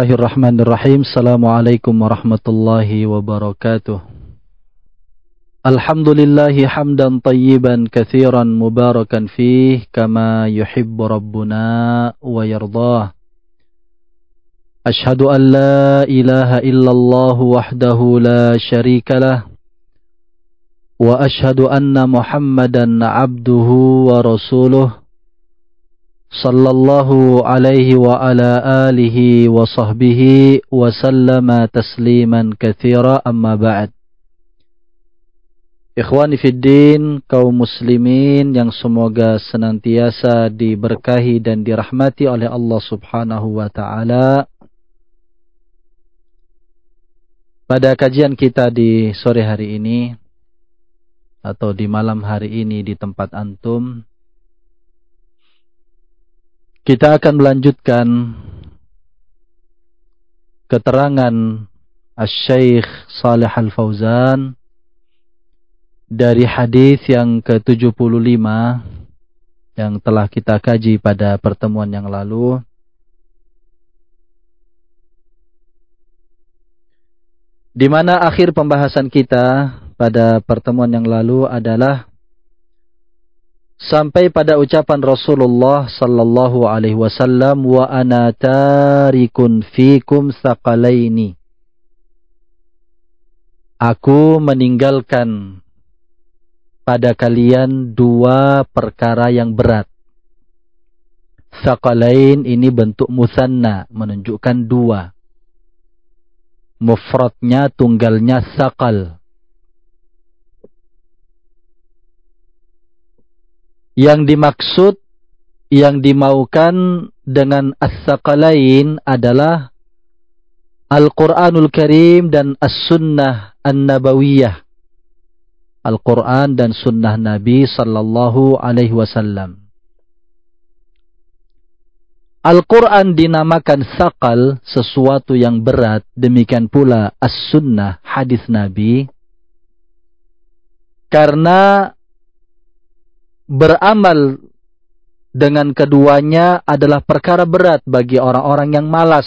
Bismillahirrahmanirrahim. Assalamualaikum warahmatullahi wabarakatuh. Alhamdulillahi hamdan tayyiban kathiran mubarakan fih kama yuhibbu rabbuna wa yardah. Ashhadu an la ilaha illallah wahdahu la sharika lah. Wa ashhadu anna muhammadan abduhu wa rasuluh. صلى الله عليه وعلى آله وصحبه وسلم تسليما كثيرا أما بعد Ikhwani Fiddin, kaum muslimin yang semoga senantiasa diberkahi dan dirahmati oleh Allah subhanahu wa ta'ala. Pada kajian kita di sore hari ini, atau di malam hari ini di tempat antum, kita akan melanjutkan keterangan Al-Syeikh Salih Al-Fauzan dari hadis yang ke-75 yang telah kita kaji pada pertemuan yang lalu. Di mana akhir pembahasan kita pada pertemuan yang lalu adalah sampai pada ucapan Rasulullah sallallahu alaihi wasallam wa ana tarikun fikum saqalaini Aku meninggalkan pada kalian dua perkara yang berat. Saqalain ini bentuk musanna, menunjukkan dua. Mufradnya, tunggalnya saqal. Yang dimaksud yang dimaukan dengan as-saqalain adalah Al-Quranul Karim dan As-Sunnah An-Nabawiyah. Al-Quran dan Sunnah Nabi Sallallahu Alaihi Wasallam. Al-Quran dinamakan sakal, sesuatu yang berat. Demikian pula As-Sunnah, hadis Nabi. Karena beramal dengan keduanya adalah perkara berat bagi orang-orang yang malas.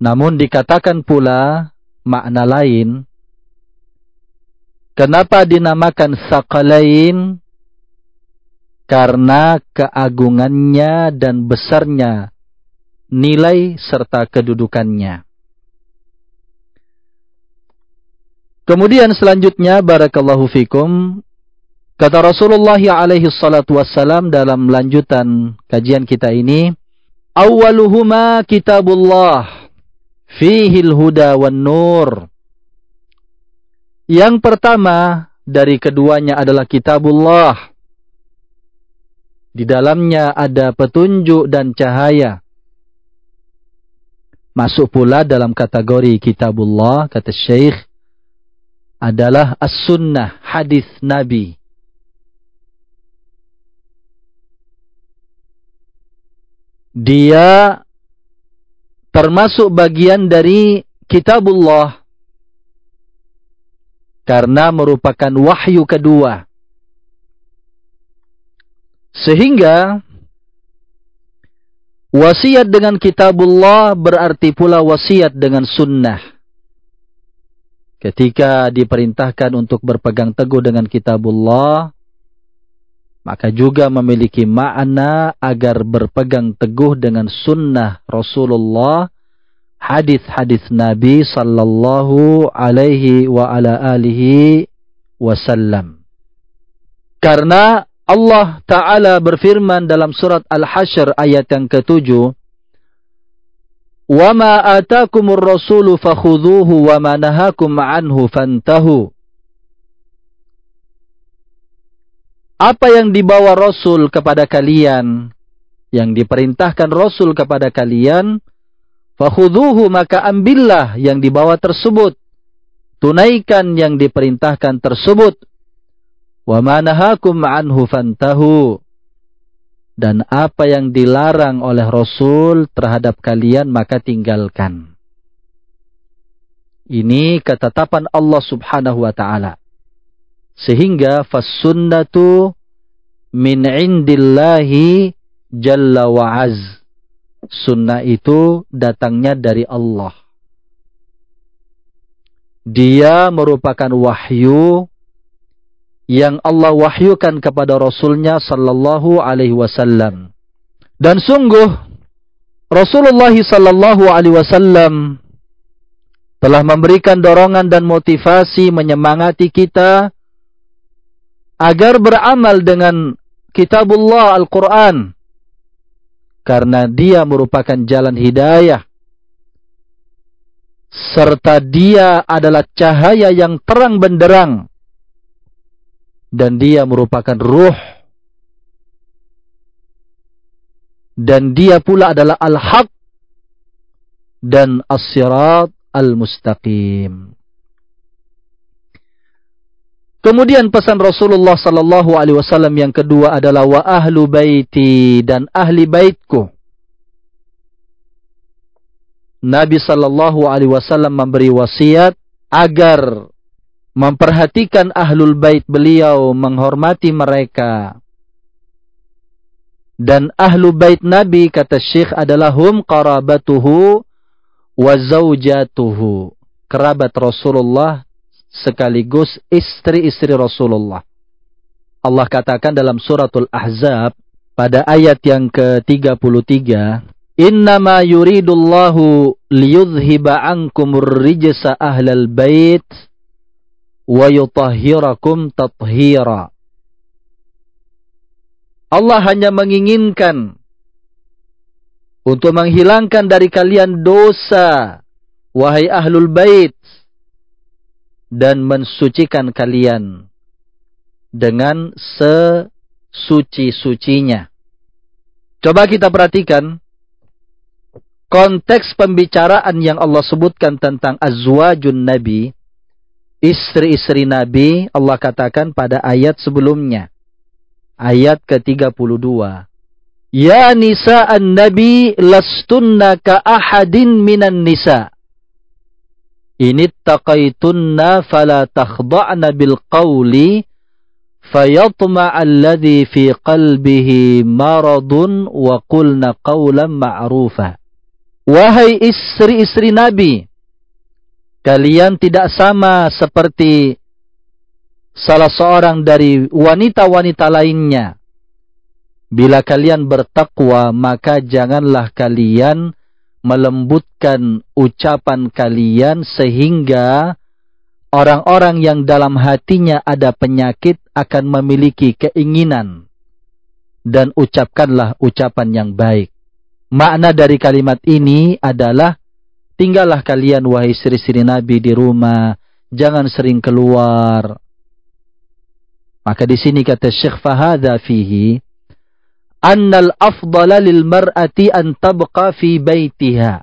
Namun dikatakan pula makna lain, kenapa dinamakan sakalain? Karena keagungannya dan besarnya nilai serta kedudukannya. Kemudian selanjutnya barakallahu fikum kata Rasulullah alaihi salatu wassalam dalam lanjutan kajian kita ini awwaluhuma kitabullah fihi huda wan nur. Yang pertama dari keduanya adalah kitabullah. Di dalamnya ada petunjuk dan cahaya. Masuk pula dalam kategori kitabullah kata Syekh adalah as-sunnah, hadis Nabi. Dia termasuk bagian dari kitabullah karena merupakan wahyu kedua. Sehingga wasiat dengan kitabullah berarti pula wasiat dengan sunnah ketika diperintahkan untuk berpegang teguh dengan kitabullah, maka juga memiliki makna agar berpegang teguh dengan sunnah Rasulullah, hadis-hadis Nabi sallallahu alaihi wa ala alihi wasallam. Karena Allah Ta'ala berfirman dalam surat Al-Hashr ayat yang ketujuh, وَمَا أَتَاكُمُ الرَّسُولُ فَخُذُوهُ وَمَا نَهَاكُمْ عَنْهُ nahakum. Apa yang dibawa Rasul kepada kalian, yang diperintahkan Rasul kepada kalian, فَخُذُوهُ maka ambillah yang dibawa tersebut. Tunaikan yang diperintahkan tersebut. وَمَا نَهَاكُمْ عَنْهُ anhu dan apa yang dilarang oleh Rasul terhadap kalian maka tinggalkan. Ini ketetapan Allah Subhanahu wa taala. Sehingga fasunnatu min indillahi jalla wa az. Sunnah itu datangnya dari Allah. Dia merupakan wahyu yang Allah wahyukan kepada Rasulnya sallallahu alaihi wasallam. Dan sungguh Rasulullah sallallahu alaihi wasallam telah memberikan dorongan dan motivasi menyemangati kita agar beramal dengan kitabullah Al-Quran. Karena dia merupakan jalan hidayah. Serta dia adalah cahaya yang terang benderang. Dan dia merupakan ruh. Dan dia pula adalah al-haq. Dan as-sirat al-mustaqim. Kemudian pesan Rasulullah sallallahu alaihi wasallam yang kedua adalah wa ahlu baiti dan ahli baitku. Nabi sallallahu alaihi wasallam memberi wasiat agar memperhatikan ahlul bait beliau, menghormati mereka. Dan ahlu bait Nabi kata Syekh adalah hum qarabatuhu wa zaujatuhu. Kerabat Rasulullah sekaligus istri-istri Rasulullah. Allah katakan dalam suratul Ahzab pada ayat yang ke-33, "Innama yuridullahu liyudhhiba ankumur rijsa ahlal bait wa yutahhirakum tathira." Allah hanya menginginkan untuk menghilangkan dari kalian dosa wahai ahlul bait dan mensucikan kalian dengan sesuci-sucinya. Coba kita perhatikan konteks pembicaraan yang Allah sebutkan tentang azwajun nabi, istri-istri nabi, Allah katakan pada ayat sebelumnya. Ayat ke-32. Ya nisa an-nabi lastunna ka ahadin minan nisa' Ini taqaitunna fala takhda'na bil qawli fayatma'a alladhi fi qalbihi maradun wa qulna qawlan ma'rufa. Wahai istri-istri Nabi, kalian tidak sama seperti salah seorang dari wanita-wanita lainnya. Bila kalian bertakwa, maka janganlah kalian melembutkan ucapan kalian sehingga orang-orang yang dalam hatinya ada penyakit akan memiliki keinginan dan ucapkanlah ucapan yang baik. Makna dari kalimat ini adalah tinggallah kalian wahai sri-sri Nabi di rumah, jangan sering keluar. Maka di sini kata Syekh Fahada fihi annal afdala lil mar'ati an tabqa fi baitiha.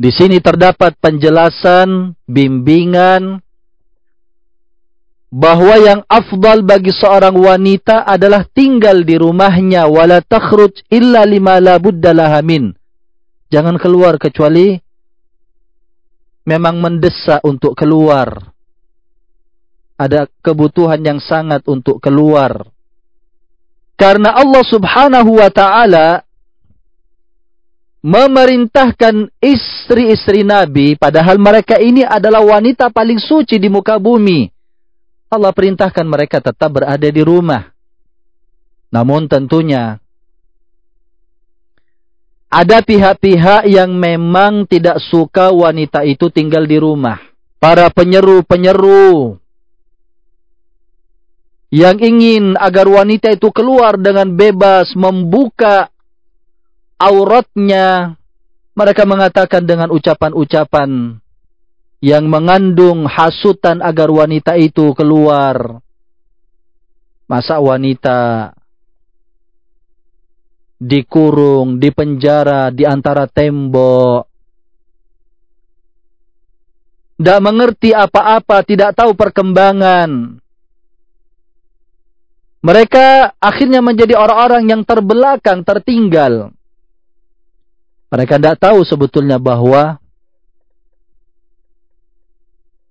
Di sini terdapat penjelasan, bimbingan bahwa yang afdal bagi seorang wanita adalah tinggal di rumahnya wala takhruj illa lima la. Jangan keluar kecuali memang mendesak untuk keluar ada kebutuhan yang sangat untuk keluar. Karena Allah subhanahu wa ta'ala memerintahkan istri-istri Nabi, padahal mereka ini adalah wanita paling suci di muka bumi. Allah perintahkan mereka tetap berada di rumah. Namun tentunya, ada pihak-pihak yang memang tidak suka wanita itu tinggal di rumah. Para penyeru-penyeru. Yang ingin agar wanita itu keluar dengan bebas membuka auratnya. Mereka mengatakan dengan ucapan-ucapan yang mengandung hasutan agar wanita itu keluar. Masa wanita dikurung, dipenjara di antara tembok. Tidak mengerti apa-apa, tidak tahu perkembangan. Mereka akhirnya menjadi orang-orang yang terbelakang, tertinggal. Mereka tidak tahu sebetulnya bahwa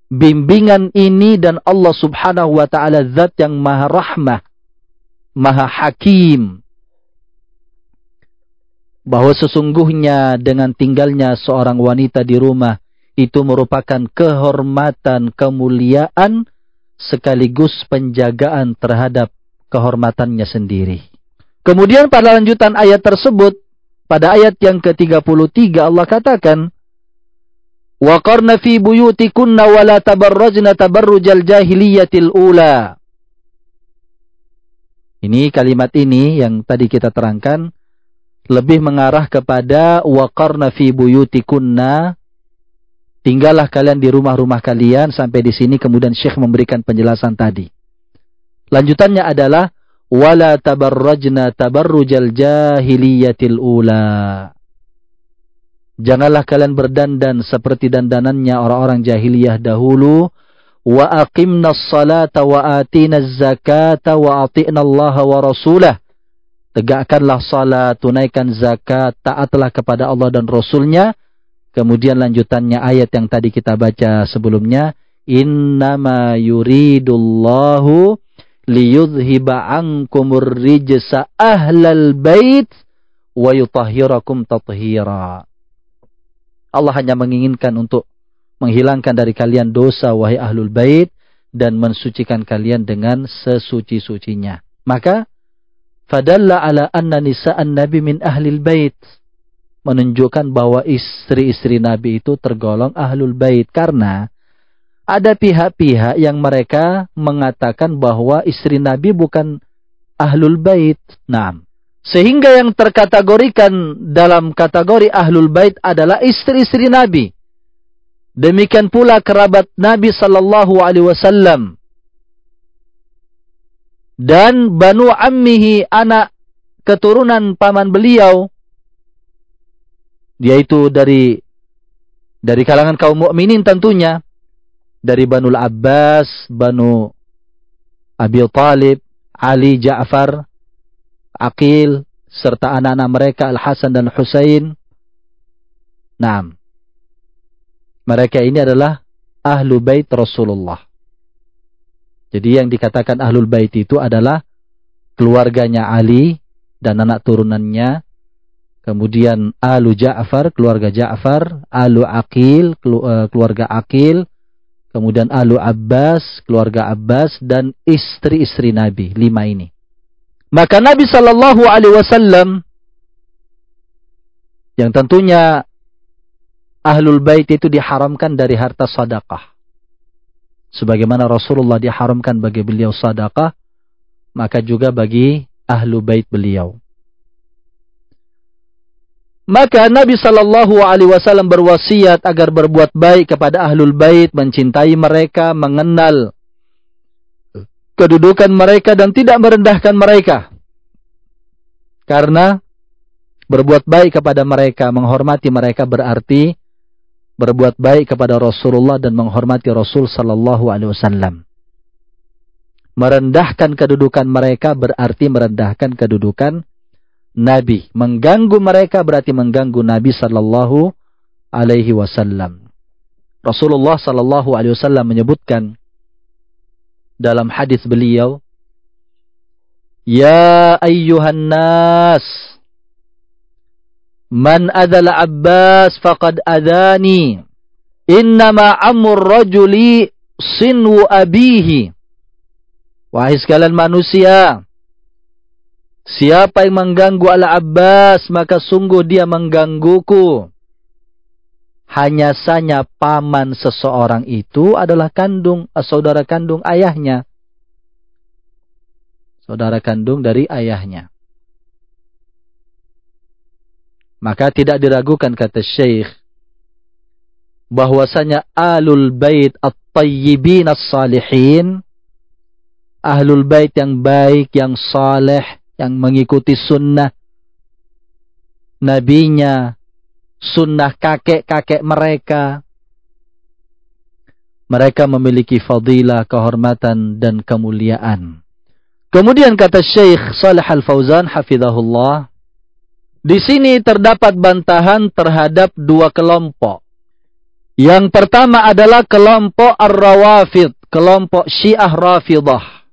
bimbingan ini dan Allah subhanahu wa ta'ala zat yang maha rahmah, maha hakim. Bahwa sesungguhnya dengan tinggalnya seorang wanita di rumah itu merupakan kehormatan, kemuliaan sekaligus penjagaan terhadap kehormatannya sendiri. Kemudian pada lanjutan ayat tersebut pada ayat yang ke-33 Allah katakan fi buyutikunna wa la tabarrajna tabarrujal jahiliyatil ula. Ini kalimat ini yang tadi kita terangkan lebih mengarah kepada wa qarna fi buyutikunna tinggallah kalian di rumah-rumah kalian sampai di sini kemudian Syekh memberikan penjelasan tadi. Lanjutannya adalah wala tabarrajna tabarrujal jahiliyatil ula. Janganlah kalian berdandan seperti dandanannya orang-orang jahiliyah dahulu. Wa aqimna salata wa atina zakata wa ati'na Allah wa rasulah. Tegakkanlah salat, tunaikan zakat, taatlah kepada Allah dan Rasulnya. Kemudian lanjutannya ayat yang tadi kita baca sebelumnya. Innama yuridullahu liyudhiba ankumur rijsa ahlal bait wa yutahhirakum tathira. Allah hanya menginginkan untuk menghilangkan dari kalian dosa wahai ahlul bait dan mensucikan kalian dengan sesuci-sucinya. Maka fadalla ala anna nisa'an nabi min ahlil bait menunjukkan bahwa istri-istri nabi itu tergolong ahlul bait karena ada pihak-pihak yang mereka mengatakan bahwa istri nabi bukan ahlul bait. Nah, sehingga yang terkategorikan dalam kategori ahlul bait adalah istri-istri Nabi. Demikian pula kerabat Nabi sallallahu alaihi wasallam. Dan banu ammihi anak keturunan paman beliau yaitu dari dari kalangan kaum mukminin tentunya dari Banu Abbas, Banu Abi Talib, Ali Ja'far, Aqil serta anak-anak mereka Al-Hasan dan Husain. Nah, mereka ini adalah ahlu bait Rasulullah. Jadi yang dikatakan ahlul bait itu adalah keluarganya Ali dan anak turunannya. Kemudian alu Ja'far, keluarga Ja'far, alu Aqil, eh, keluarga Aqil, kemudian alu Abbas, keluarga Abbas dan istri-istri Nabi, lima ini. Maka Nabi Shallallahu Alaihi Wasallam yang tentunya ahlul bait itu diharamkan dari harta sadaqah. Sebagaimana Rasulullah diharamkan bagi beliau sadaqah, maka juga bagi ahlu bait beliau. Maka Nabi Shallallahu Alaihi Wasallam berwasiat agar berbuat baik kepada ahlul bait, mencintai mereka, mengenal kedudukan mereka dan tidak merendahkan mereka. Karena berbuat baik kepada mereka, menghormati mereka berarti berbuat baik kepada Rasulullah dan menghormati Rasul sallallahu alaihi wasallam. Merendahkan kedudukan mereka berarti merendahkan kedudukan Nabi. Mengganggu mereka berarti mengganggu Nabi sallallahu alaihi wasallam. Rasulullah sallallahu alaihi wasallam menyebutkan dalam hadis beliau, "Ya ayyuhan nas, man adal Abbas faqad adani. Innama amur rajuli sinwu abihi." Wahai sekalian manusia, siapa yang mengganggu Al-Abbas, maka sungguh dia menggangguku hanya saja paman seseorang itu adalah kandung uh, saudara kandung ayahnya. Saudara kandung dari ayahnya. Maka tidak diragukan kata Syekh bahwasanya alul bait at-tayyibin as-salihin ahlul bait yang baik, yang saleh, yang mengikuti sunnah nabinya, sunnah kakek-kakek mereka. Mereka memiliki fadilah, kehormatan, dan kemuliaan. Kemudian kata Syekh Salih Al-Fauzan hafizahullah, di sini terdapat bantahan terhadap dua kelompok. Yang pertama adalah kelompok Ar-Rawafid, kelompok Syiah Rafidah.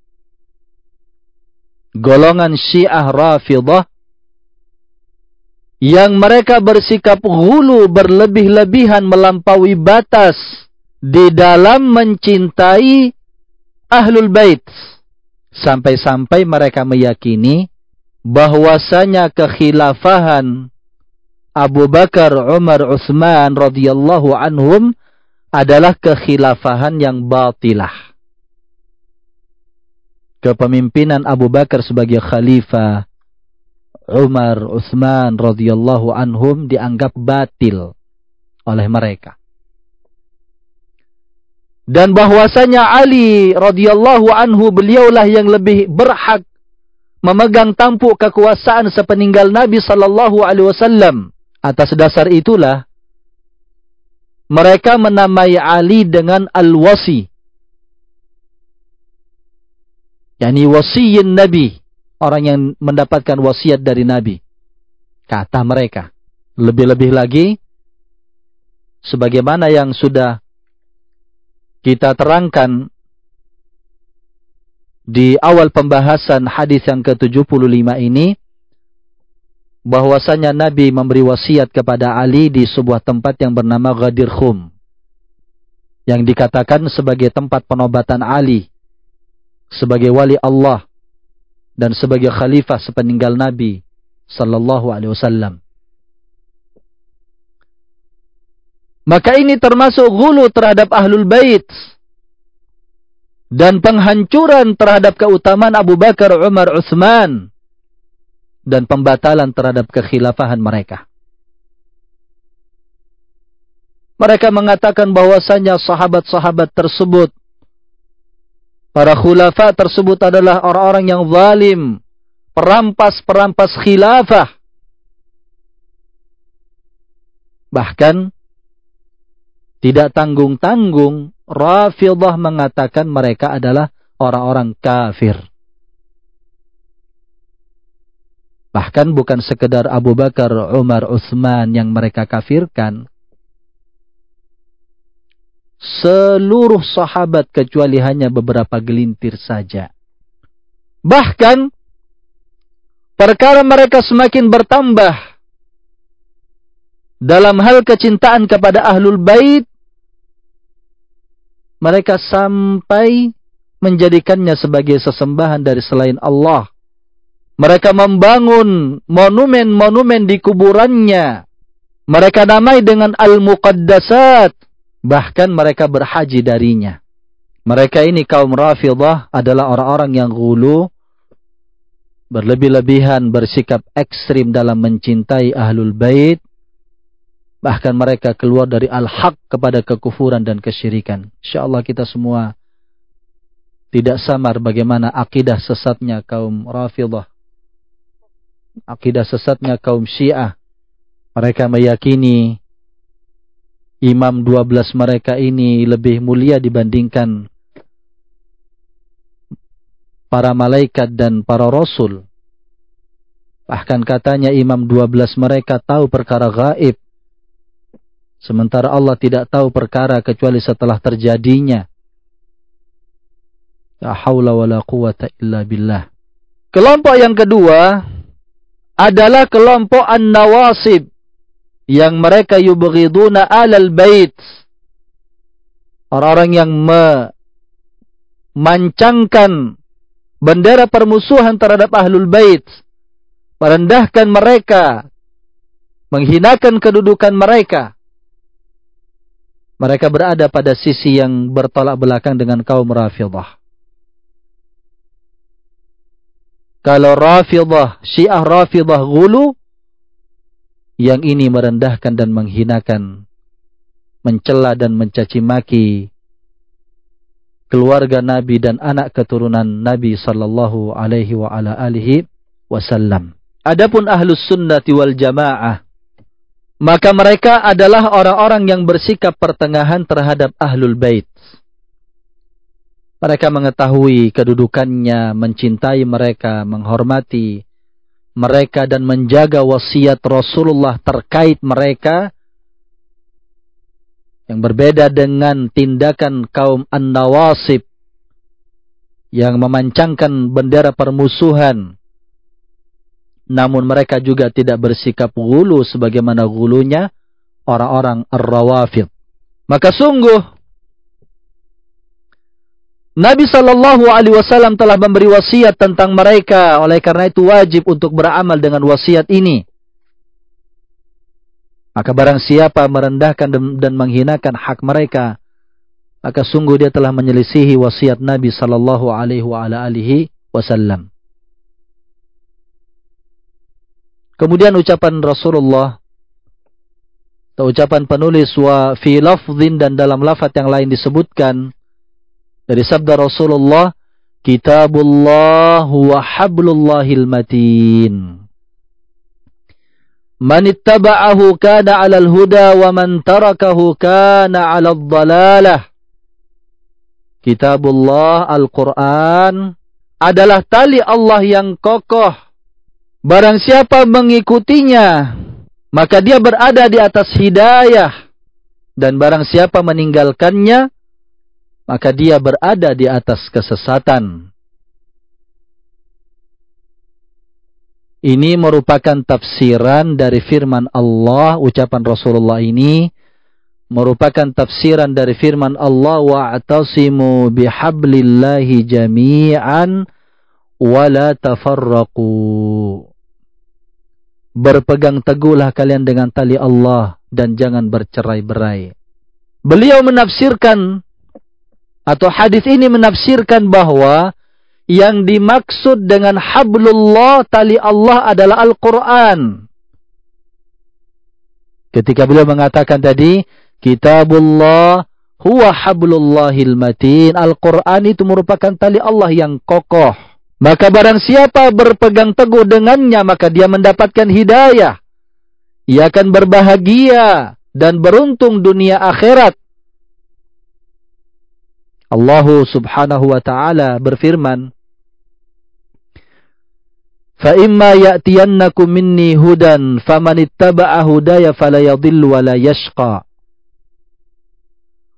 Golongan Syiah Rafidah yang mereka bersikap hulu berlebih-lebihan melampaui batas di dalam mencintai ahlul bait sampai-sampai mereka meyakini bahwasanya kekhilafahan Abu Bakar, Umar, Utsman radhiyallahu anhum adalah kekhilafahan yang batilah. Kepemimpinan Abu Bakar sebagai khalifah Umar, Utsman radhiyallahu anhum dianggap batil oleh mereka. Dan bahwasanya Ali radhiyallahu anhu beliaulah yang lebih berhak memegang tampuk kekuasaan sepeninggal Nabi sallallahu alaihi wasallam. Atas dasar itulah mereka menamai Ali dengan Al-Wasi. Yani wasiyin Nabi orang yang mendapatkan wasiat dari Nabi. Kata mereka. Lebih-lebih lagi, sebagaimana yang sudah kita terangkan di awal pembahasan hadis yang ke-75 ini, bahwasanya Nabi memberi wasiat kepada Ali di sebuah tempat yang bernama Ghadir Khum. Yang dikatakan sebagai tempat penobatan Ali. Sebagai wali Allah dan sebagai khalifah sepeninggal Nabi sallallahu alaihi wasallam. Maka ini termasuk gulu terhadap ahlul bait dan penghancuran terhadap keutamaan Abu Bakar, Umar, Utsman dan pembatalan terhadap kekhilafahan mereka. Mereka mengatakan bahwasanya sahabat-sahabat tersebut Para khulafa tersebut adalah orang-orang yang zalim, perampas-perampas khilafah. Bahkan tidak tanggung-tanggung Rafidah mengatakan mereka adalah orang-orang kafir. Bahkan bukan sekedar Abu Bakar, Umar, Utsman yang mereka kafirkan, seluruh sahabat kecuali hanya beberapa gelintir saja. Bahkan perkara mereka semakin bertambah dalam hal kecintaan kepada ahlul bait mereka sampai menjadikannya sebagai sesembahan dari selain Allah. Mereka membangun monumen-monumen di kuburannya. Mereka namai dengan Al-Muqaddasat. Bahkan mereka berhaji darinya. Mereka ini kaum Rafidah adalah orang-orang yang gulu, berlebih-lebihan, bersikap ekstrim dalam mencintai ahlul bait, bahkan mereka keluar dari al-haq kepada kekufuran dan kesyirikan. InsyaAllah kita semua tidak samar bagaimana akidah sesatnya kaum Rafidah. Akidah sesatnya kaum Syiah. Mereka meyakini imam 12 mereka ini lebih mulia dibandingkan para malaikat dan para rasul. Bahkan katanya imam 12 mereka tahu perkara gaib. Sementara Allah tidak tahu perkara kecuali setelah terjadinya. La haula wa la quwata illa billah. Kelompok yang kedua adalah kelompok An-Nawasib yang mereka yubghiduna alal bait orang-orang yang memancangkan bendera permusuhan terhadap ahlul bait merendahkan mereka menghinakan kedudukan mereka mereka berada pada sisi yang bertolak belakang dengan kaum Rafidah kalau Rafidah Syiah Rafidah gulu yang ini merendahkan dan menghinakan, mencela dan mencaci maki keluarga Nabi dan anak keturunan Nabi sallallahu alaihi wa ala alihi wasallam. Adapun ahlus sunnati wal jamaah maka mereka adalah orang-orang yang bersikap pertengahan terhadap ahlul bait. Mereka mengetahui kedudukannya, mencintai mereka, menghormati, mereka dan menjaga wasiat Rasulullah terkait mereka yang berbeda dengan tindakan kaum An-Nawasib yang memancangkan bendera permusuhan namun mereka juga tidak bersikap gulu sebagaimana gulunya orang-orang ar-rawafid. Maka sungguh Nabi Shallallahu Alaihi Wasallam telah memberi wasiat tentang mereka. Oleh karena itu wajib untuk beramal dengan wasiat ini. Maka barang siapa merendahkan dan menghinakan hak mereka, maka sungguh dia telah menyelisihi wasiat Nabi Shallallahu Alaihi Wasallam. Kemudian ucapan Rasulullah atau ucapan penulis wa fi lafzin dan dalam lafaz yang lain disebutkan dari sabda Rasulullah Kitabullah wa hablullahil matin Man ittaba'ahu kana 'alal huda wa man tarakahu kana 'alal dhalalah Kitabullah Al-Quran adalah tali Allah yang kokoh. Barang siapa mengikutinya, maka dia berada di atas hidayah. Dan barang siapa meninggalkannya, maka dia berada di atas kesesatan. Ini merupakan tafsiran dari firman Allah, ucapan Rasulullah ini merupakan tafsiran dari firman Allah wa'tasimu bihablillahi jami'an wa la tafarraqu. Berpegang teguhlah kalian dengan tali Allah dan jangan bercerai-berai. Beliau menafsirkan atau hadis ini menafsirkan bahwa yang dimaksud dengan hablullah tali Allah adalah Al-Qur'an. Ketika beliau mengatakan tadi, kitabullah huwa hablullahil matin. Al-Qur'an itu merupakan tali Allah yang kokoh. Maka barang siapa berpegang teguh dengannya, maka dia mendapatkan hidayah. Ia akan berbahagia dan beruntung dunia akhirat. Allah subhanahu wa ta'ala berfirman, فَإِمَّا يَأْتِيَنَّكُم مِّنِّي هُدًى فَمَنِ اتَّبَعَ هُدَيَ فَلَا يَضِلُّ وَلَا يَشْقَى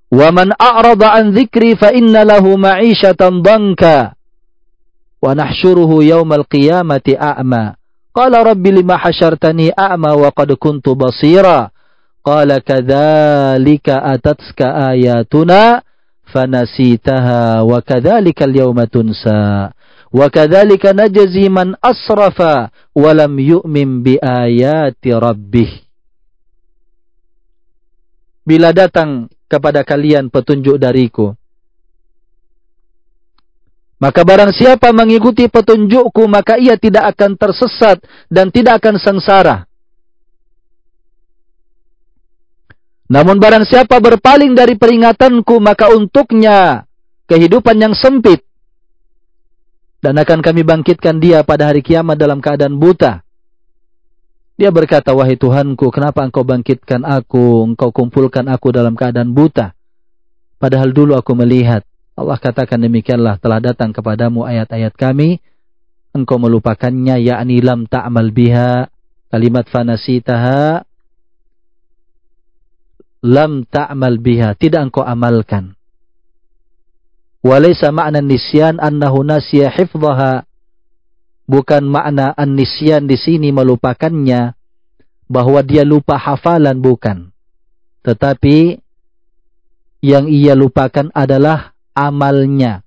وَمَنْ أَعْرَضَ عَنْ ذِكْرِي فَإِنَّ لَهُ مَعِيشَةً ضَنكًا wa nahsyuruhu yaumal qiyamati a'ma. Qala rabbi lima hasyartani a'ma wa qad kuntu basira. Qala kadzalika atatska ayatuna fanasitaha wa kadzalika al-yawma tunsa. Wa kadzalika najzi man asrafa wa lam yu'min bi ayati rabbih. Bila datang kepada kalian petunjuk dariku maka barang siapa mengikuti petunjukku, maka ia tidak akan tersesat dan tidak akan sengsara. Namun barang siapa berpaling dari peringatanku, maka untuknya kehidupan yang sempit dan akan kami bangkitkan dia pada hari kiamat dalam keadaan buta. Dia berkata, wahai Tuhanku, kenapa engkau bangkitkan aku, engkau kumpulkan aku dalam keadaan buta? Padahal dulu aku melihat. Allah katakan demikianlah telah datang kepadamu ayat-ayat kami. Engkau melupakannya, yakni lam ta'amal biha. Kalimat fanasitaha. Lam ta'amal biha. Tidak engkau amalkan. Walaysa makna nisyan annahu nasiya hifdhaha. Bukan makna an-nisyan di sini melupakannya bahwa dia lupa hafalan bukan. Tetapi yang ia lupakan adalah amalnya.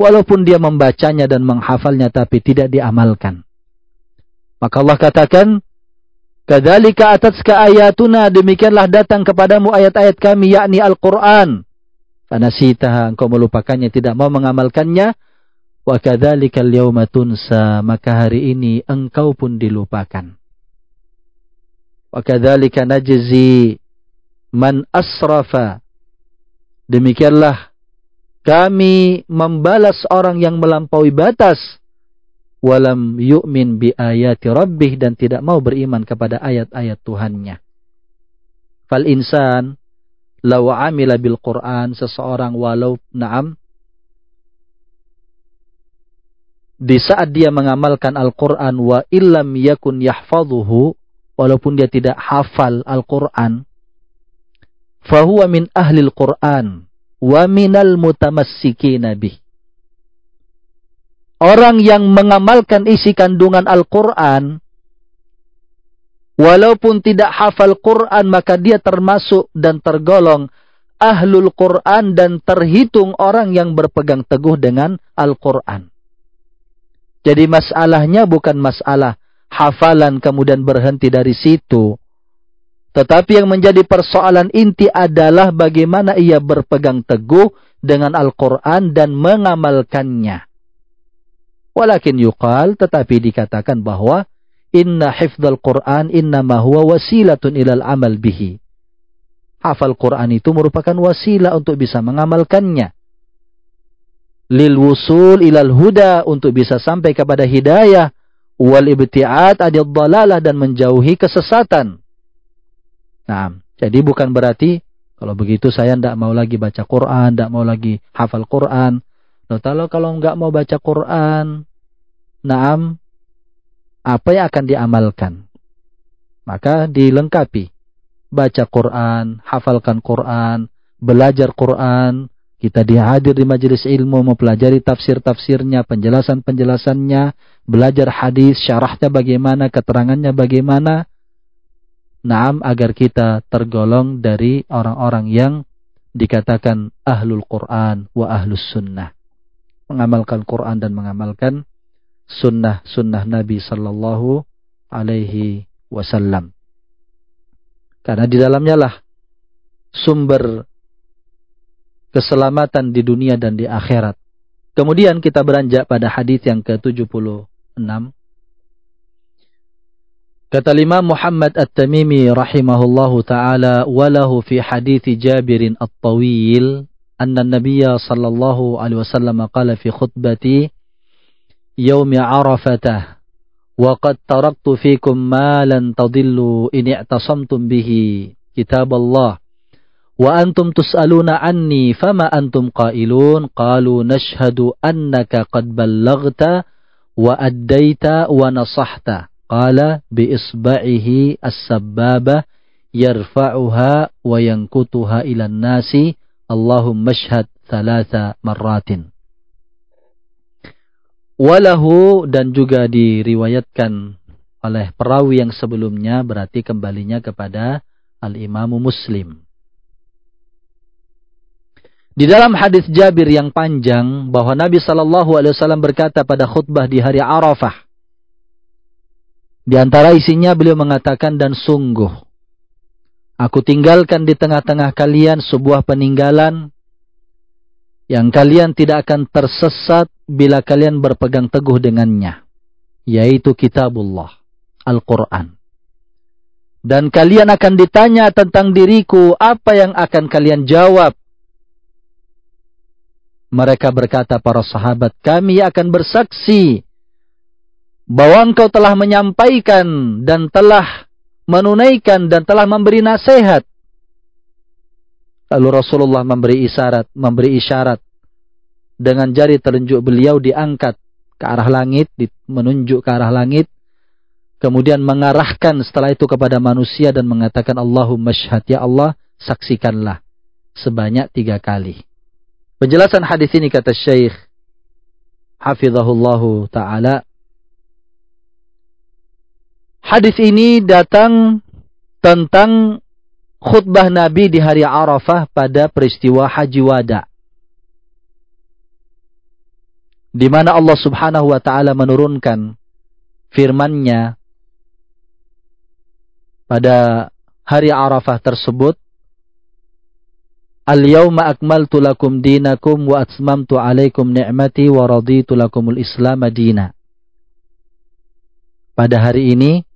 Walaupun dia membacanya dan menghafalnya tapi tidak diamalkan. Maka Allah katakan, Kadzalika atatska ayatuna demikianlah datang kepadamu ayat-ayat kami yakni Al-Qur'an fanasitaha engkau melupakannya tidak mau mengamalkannya wa kadzalikal yauma tunsa maka hari ini engkau pun dilupakan wa kadzalika najzi man asrafa demikianlah kami membalas orang yang melampaui batas. Walam yu'min bi ayati rabbih dan tidak mau beriman kepada ayat-ayat Tuhannya. Fal insan lau amila bil Quran seseorang walau naam di saat dia mengamalkan Al-Quran wa illam yakun yahfaduhu walaupun dia tidak hafal Al-Quran fahuwa min ahli Al-Quran wa minal mutamassikin bih orang yang mengamalkan isi kandungan Al-Quran, walaupun tidak hafal Quran, maka dia termasuk dan tergolong ahlul Quran dan terhitung orang yang berpegang teguh dengan Al-Quran. Jadi masalahnya bukan masalah hafalan kemudian berhenti dari situ. Tetapi yang menjadi persoalan inti adalah bagaimana ia berpegang teguh dengan Al-Quran dan mengamalkannya. Walakin yuqal tetapi dikatakan bahwa inna hifdzal Quran innama huwa wasilatun ilal amal bihi. Hafal Quran itu merupakan wasilah untuk bisa mengamalkannya. Lil wusul ilal huda untuk bisa sampai kepada hidayah wal ibti'at adil dalalah dan menjauhi kesesatan. Nah, jadi bukan berarti kalau begitu saya tidak mau lagi baca Quran, tidak mau lagi hafal Quran. Loh, kalau kalau nggak mau baca Quran, naam, apa yang akan diamalkan? Maka dilengkapi. Baca Quran, hafalkan Quran, belajar Quran, kita dihadir di majelis ilmu mempelajari tafsir-tafsirnya, penjelasan-penjelasannya, belajar hadis, syarahnya bagaimana, keterangannya bagaimana, Naam agar kita tergolong dari orang-orang yang dikatakan ahlul Quran wa ahlus sunnah. Mengamalkan Quran dan mengamalkan sunnah-sunnah Nabi sallallahu alaihi wasallam. Karena di dalamnya lah sumber keselamatan di dunia dan di akhirat. Kemudian kita beranjak pada hadis yang ke-76 Kata Imam Muhammad At-Tamimi rahimahullahu taala walahu fi hadits Jabir At-Tawil anna an-nabiy sallallahu alaihi wasallam qala fi khutbati yaum Arafah wa qad taraktu fikum ma lan tadillu in i'tasamtum bihi kitab Allah wa antum tus'aluna anni fama antum qailun? Qalu nashhadu annaka qad ballaghta Qala bi isba'ihi as-sabbaba yarfa'uha wa yankutuha ila nasi Allahumma shahad thalatha marratin. Walahu dan juga diriwayatkan oleh perawi yang sebelumnya berarti kembalinya kepada Al-Imamu Muslim. Di dalam hadis Jabir yang panjang bahwa Nabi Shallallahu Alaihi Wasallam berkata pada khutbah di hari Arafah, di antara isinya beliau mengatakan dan sungguh aku tinggalkan di tengah-tengah kalian sebuah peninggalan yang kalian tidak akan tersesat bila kalian berpegang teguh dengannya yaitu kitabullah Al-Qur'an. Dan kalian akan ditanya tentang diriku apa yang akan kalian jawab mereka berkata para sahabat, kami akan bersaksi bahwa engkau telah menyampaikan dan telah menunaikan dan telah memberi nasihat. Lalu Rasulullah memberi isyarat, memberi isyarat dengan jari telunjuk beliau diangkat ke arah langit, menunjuk ke arah langit, kemudian mengarahkan setelah itu kepada manusia dan mengatakan Allahumma syahad ya Allah, saksikanlah sebanyak tiga kali. Penjelasan hadis ini kata Syekh Hafizahullahu Ta'ala Hadis ini datang tentang khutbah Nabi di hari Arafah pada peristiwa Haji Wada. Di mana Allah Subhanahu wa taala menurunkan firman-Nya pada hari Arafah tersebut Al-yawma akmaltu lakum dinakum wa atmamtu alaikum ni'mati wa raditu lakumul Islam madina. Pada hari ini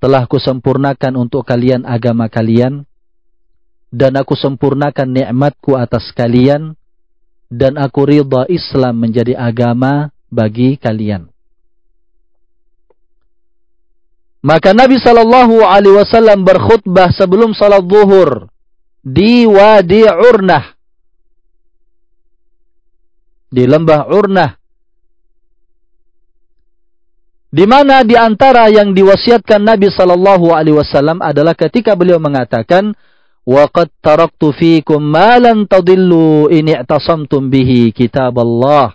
telah kusempurnakan untuk kalian agama kalian dan aku sempurnakan nikmatku atas kalian dan aku ridha Islam menjadi agama bagi kalian. Maka Nabi Shallallahu Alaihi Wasallam berkhutbah sebelum salat zuhur di Wadi Urnah di lembah Urnah di mana di antara yang diwasiatkan Nabi sallallahu alaihi wasallam adalah ketika beliau mengatakan wa qad taraktu fiikum ma lan tadillu in i'tasamtum bihi kitab Allah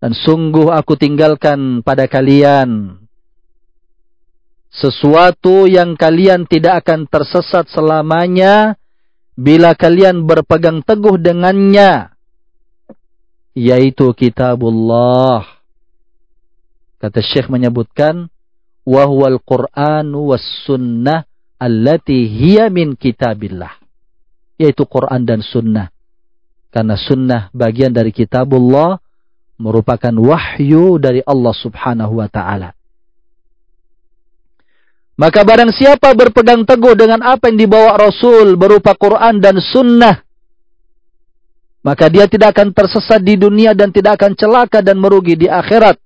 Dan sungguh aku tinggalkan pada kalian sesuatu yang kalian tidak akan tersesat selamanya bila kalian berpegang teguh dengannya yaitu kitabullah kata Syekh menyebutkan wa huwal Qur'an was sunnah allati hiya min kitabillah yaitu Quran dan sunnah karena sunnah bagian dari kitabullah merupakan wahyu dari Allah Subhanahu wa taala. Maka barang siapa berpegang teguh dengan apa yang dibawa Rasul berupa Quran dan sunnah, maka dia tidak akan tersesat di dunia dan tidak akan celaka dan merugi di akhirat.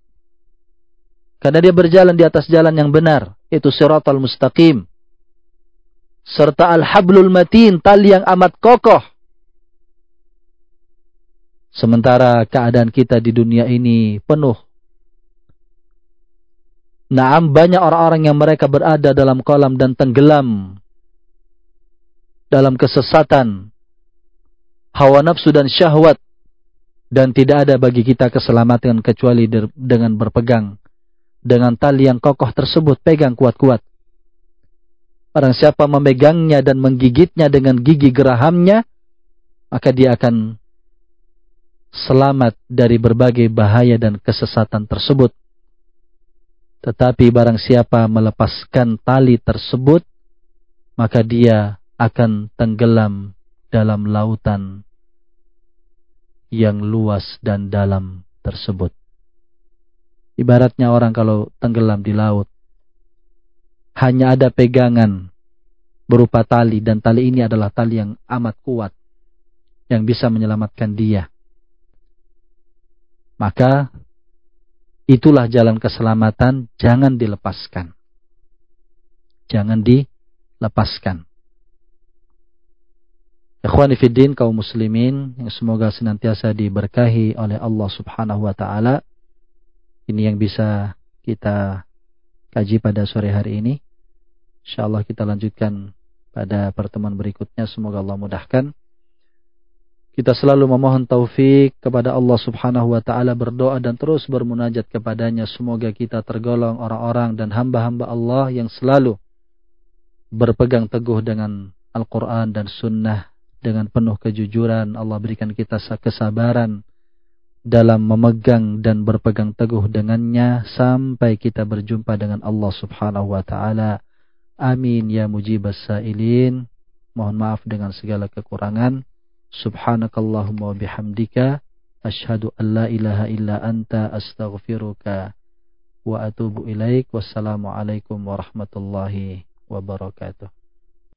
Karena dia berjalan di atas jalan yang benar, itu siratal mustaqim. Serta al-hablul matin, tali yang amat kokoh Sementara keadaan kita di dunia ini penuh. Naam banyak orang-orang yang mereka berada dalam kolam dan tenggelam. Dalam kesesatan. Hawa nafsu dan syahwat. Dan tidak ada bagi kita keselamatan kecuali dengan berpegang. Dengan tali yang kokoh tersebut pegang kuat-kuat. Orang siapa memegangnya dan menggigitnya dengan gigi gerahamnya. Maka dia akan selamat dari berbagai bahaya dan kesesatan tersebut. Tetapi barang siapa melepaskan tali tersebut, maka dia akan tenggelam dalam lautan yang luas dan dalam tersebut. Ibaratnya orang kalau tenggelam di laut, hanya ada pegangan berupa tali dan tali ini adalah tali yang amat kuat yang bisa menyelamatkan dia maka itulah jalan keselamatan, jangan dilepaskan. Jangan dilepaskan. Ikhwani fiddin kaum muslimin yang semoga senantiasa diberkahi oleh Allah Subhanahu wa taala. Ini yang bisa kita kaji pada sore hari ini. Insyaallah kita lanjutkan pada pertemuan berikutnya. Semoga Allah mudahkan. Kita selalu memohon taufik kepada Allah Subhanahu wa taala berdoa dan terus bermunajat kepadanya semoga kita tergolong orang-orang dan hamba-hamba Allah yang selalu berpegang teguh dengan Al-Qur'an dan sunnah dengan penuh kejujuran Allah berikan kita kesabaran dalam memegang dan berpegang teguh dengannya sampai kita berjumpa dengan Allah Subhanahu wa taala. Amin ya mujibas sailin. Mohon maaf dengan segala kekurangan. Subhanakallahumma bihamdika asyhadu an la ilaha illa anta astaghfiruka wa atubu ilaik. Wassalamualaikum warahmatullahi wabarakatuh.